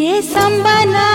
ये संबना